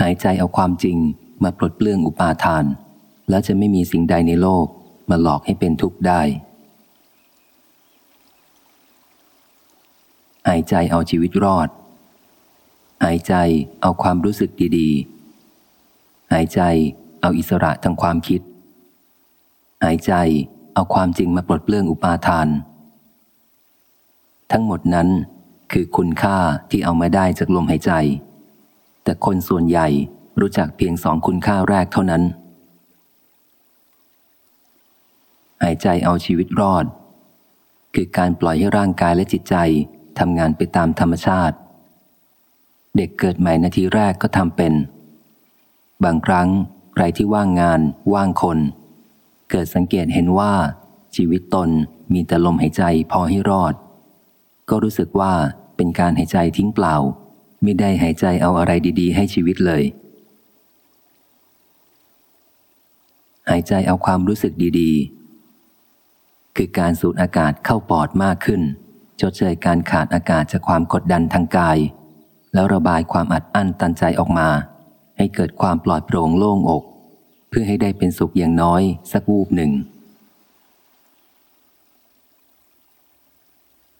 หายใจเอาความจริงมาปลดเปลื้องอุปาทาน แล้วจะไม่มีสิ่งใดในโลกมาหลอกให้เป็นทุกข์ได้ หายใจเอาชีวิตรอด หายใจเอาความรู้สึกดีๆ หายใจเอาอิสระทางความคิด หายใจเอาความจริงมาปลดเปลื้องอุปาทาน ทั้งหมดนั้นคือคุณค่าที่เอามาได้จากลมหายใจ แต่คนส่วนใหญ่รู้จักเพียงสองคุณค่าแรกเท่านั้น หายใจเอาชีวิตรอด คือการปล่อยให้ร่างกายและจิตใจทำงานไปตามธรรมชาติ เด็กเกิดใหม่นาทีแรกก็ทำเป็น บางครั้งใครที่ว่างงานว่างคน เกิดสังเกตเห็นว่า ชีวิตตนมีแต่ลมหายใจพอให้รอด ก็รู้สึกว่าเป็นการหายใจทิ้งเปล่า ไม่ได้หายใจเอาอะไรดีๆ ให้ชีวิตเลย หายใจเอาความรู้สึกดีๆ คือการสูดอากาศเข้าปอดมากขึ้นชดเชยการขาดอากาศจากความกดดันทางกาย แล้วระบายความอัดอั้นตันใจออกมา ให้เกิดความปลอดโปร่งโล่งอก เพื่อให้ได้เป็นสุขอย่างน้อยสักวูบหนึ่ง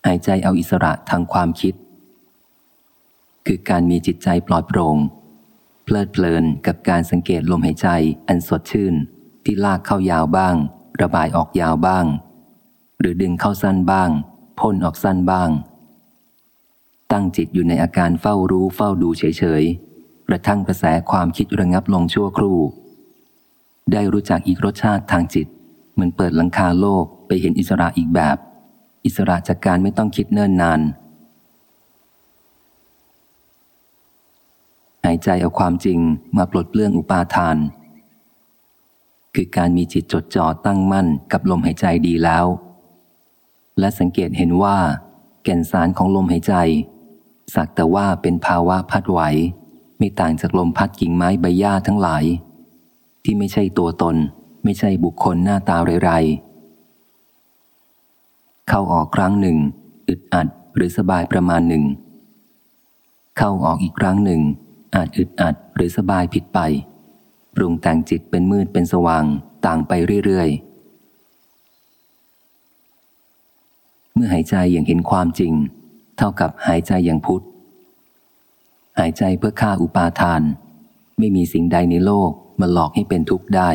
หายใจเอาอิสระทางความคิด คือการมีจิตใจปลอดโปร่งเพลิดเพลินกับการสังเกตลมหายใจอันสดชื่น ที่ลากเข้ายาวบ้าง ระบายออกยาวบ้าง หรือดึงเข้าสั้นบ้างพ่นออกสั้นบ้าง ตั้งจิตอยู่ในอาการเฝ้ารู้เฝ้าดูเฉยๆกระทั่งกระแสความคิดระงับลงชั่วครู่ ได้รู้จักอีกรสชาติทางจิต เหมือนเปิดหลังคาโลกไปเห็นอิสระอีกแบบ อิสระจากการไม่ต้องคิดเนิ่นนานายใจเอาความจริงมาปลดเปลื้องอุปาทาน คือการมีจิตจดจ่อตั้งมั่นกับลมหายใจดีแล้ว และสังเกตเห็นว่าแก่นสารของลมหายใจ สักแต่ว่าเป็นภาวะพัดไหว ไม่ต่างจากลมพัดกิ่งไม้ใบหญ้าทั้งหลาย ที่ไม่ใช่ตัวตน ไม่ใช่บุคคลหน้าตาไรๆเข้าออกครั้งหนึ่ง อึดอัดหรือสบายประมาณหนึ่ง เข้าออกอีกครั้งหนึ่ง อาจอึดอัดหรือสบายผิดไป ปรุงแต่งจิตเป็นมืดเป็นสว่างต่างไปเรื่อยๆ เมื่อหายใจอย่างเห็นความจริง เท่ากับหายใจอย่างพุทธ หายใจเพื่อฆ่าอุปาทาน ไม่มีสิ่งใดในโลกมาหลอกให้เป็นทุกข์ได้